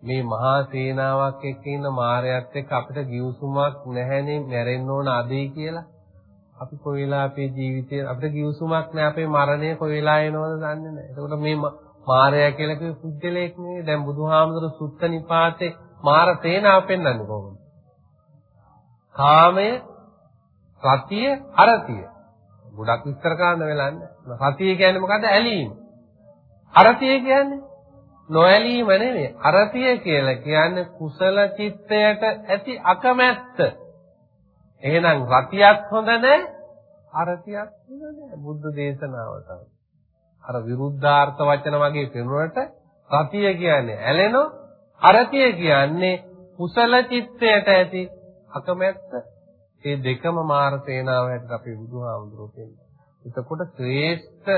මේ මහා සේනාවක් එක්ක ඉන්න මාරයත් එක්ක අපිට ගිවිසුමක් නැහැනේ මැරෙන්න ඕන අදේ කියලා. අපි කොයි වෙලාව අපේ ජීවිතේ අපිට ගිවිසුමක් නැහැ අපේ මරණය කොයි වෙලාව එනවද දන්නේ නැහැ. එතකොට මේ මාරයා කියලා කිව්ව පුද්ගලයෙක් නෙවෙයි. දැන් බුදුහාමුදුරු සුත්ත නිපාතේ මාර සේනාව පෙන්වන්නේ කොහොමද? කාමය, සතිය, අරතිය. ගොඩක් විස්තර කරන්න වෙලා නැහැ. සතිය කියන්නේ මොකද්ද? ඇලීම. අරතිය කියන්නේ නොඇලීම නෙවෙයි. අරතිය කියලා කියන්නේ කුසල චිත්තයට ඇති අකමැත්ත. එහෙනම් රතියක් හොඳ නැහැ. අරතියක් හොඳ නැහැ. බුද්ධ දේශනාව තමයි. අර විරුද්ධාර්ථ වචන වගේ පෙනුනට රතිය කියන්නේ ඇලෙනෝ අරතිය කියන්නේ කුසල චිත්තයට ඇති අකමැත්ත. මේ දෙකම මාර සේනාව හැටියට අපේ බුදුහාමුදුරුවෝ කියන්නේ. එතකොට ශ්‍රේෂ්ඨ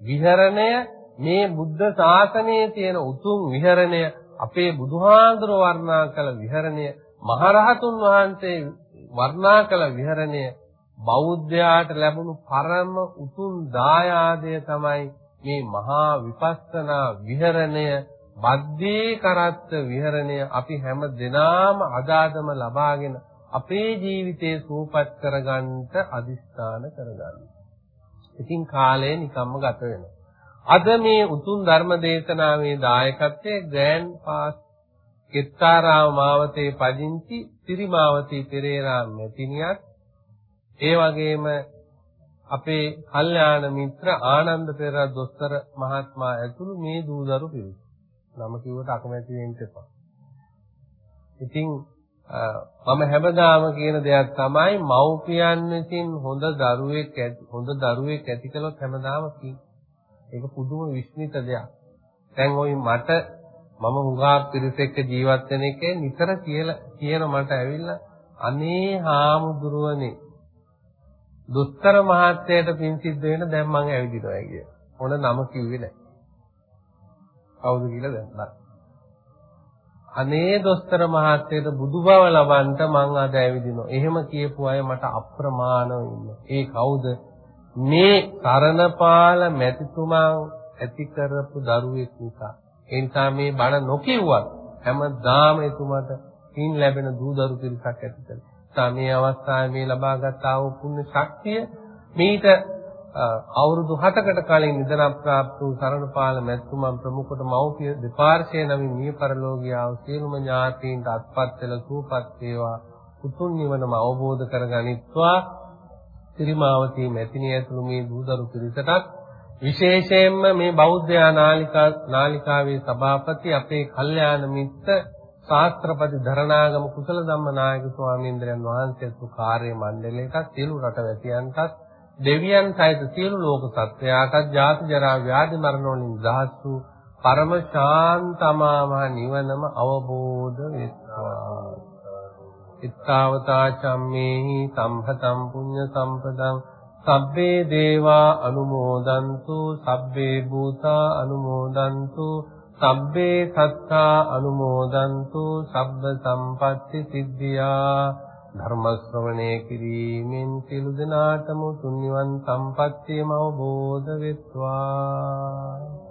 විහරණය මේ බුද්ධ ශාසනයේ තියෙන උතුම් විහරණය අපේ බුදුහාඳුර වර්ණනා කළ විහරණය මහරහතුන් වහන්සේ වර්ණනා කළ විහරණය බෞද්ධයාට ලැබුණු පරම උතුම් දායාදය තමයි මේ මහා විපස්සනා විහරණය බද්දේ කරත්ත විහරණය අපි හැම දිනාම අදාදම ලබාගෙන අපේ ජීවිතේ සූපත් කරගන්නට අදිස්ථාන කරගන්න. ඉතින් කාලය නිකම්ම ගත වෙනවා. අද මේ උතුම් ධර්ම දේශනාවේ දායකත්වයේ ග්‍රෑන්ඩ් පාස් කෙත්තාරාම මාවතේ පදිංචි සිරිමාවතී පෙරේරා මෙතිනියත් ඒ වගේම අපේ කල්යාණ මිත්‍ර ආනන්ද පෙරේරා දොස්තර මහත්මයා ඇතුළු මේ දූදරු පිරිස. නම කිව්වට අකමැති වෙන්න එපා. ඉතින් මම හැමදාම කියන දෙයක් තමයි මව්පියන් විසින් හොඳ දරුවෙක් හොඳ දරුවෙක් ඇති කළොත් හැමදාම ඒක පුදුම විශ්මිත දෙයක්. දැන් ওই මට මම හුඟා පිරිස එක්ක ජීවත් වෙන එකේ නිතර කියලා කියන මට ඇවිල්ලා අනේ හාමුදුරුවනේ දුස්තර මහත්තයට පින් සිද්ධ වෙන දැන් මං ඇවිදිනවා කිය. මොන නම කිව්වේ නැහැ. කවුද කියලා දැන් අනේ දොස්තර මහත්තයට බුදු බව ලබන්න මං අද ඇවිදිනවා. එහෙම කියපු අය මට අප්‍රමාණව ඉන්නවා. ඒ කවුද? මේ කරණපාල මැතිතුමා ඇති කරපු දරුවෙක් නිසා. ඒ නිසා මේ බණ නොකියුවත් හැමදාම එතුමාට පින් ලැබෙන දූ දරු පිරිසක් ඇති කරලා. මේ අවස්ථාවේ මේ ලබාගත් ආ වූ පුණ්‍ය ශක්තිය මීට අවුරුදු 7කට කලින් නිදන ප්‍රාප්ත වූ සරණපාල මැතිතුමන් ප්‍රමුඛට මව්පිය දෙපාර්ශ්වයේ නමින් මිය පරලෝකියාව සියලුම ඥාතීන්ට අත්පත් වෙල සූපත් වේවා. උතුම් නිවනම අවබෝධ කරගනිත්වා. ත්‍රිමාවතී මැතිණිය ඇතුළු මේ දූදරු පිරිසටත් විශේෂයෙන්ම මේ බෞද්ධ නාලිකා නාලිකාවේ සභාපති අපේ කල්යාණ මිත්‍ර ශාස්ත්‍රපති ධරණාගම කුසල ධම්මනායක ස්වාමීන් වහන්සේතු කාර්ය මණ්ඩලයටත් සියලු රටවැසියන්ටත් දෙවියන් සහිත සියලු ලෝක සත්වයාටත් ජාති ජරා ව්‍යාධි මරණ වලින් දහස් වූ පරම ශාන්තමාම නිවනම අවබෝධ වෙත්වා. ඉත්තාවතා චම්මේහි සම්පතම් පුඤ්ඤ සම්පදං සබ්බේ දේවා අනුමෝදන්තු සබ්බේ භූතා අනුමෝදන්තු සබ්බේ සත්තා අනුමෝදන්තු සබ්බ සම්පatti සිද්ධියා ධර්ම ශ්‍රවණය කිරීමෙන් සියලු දෙනාටම තුන් නිවන් සම්පත්තියම අවබෝධ වෙත්වා.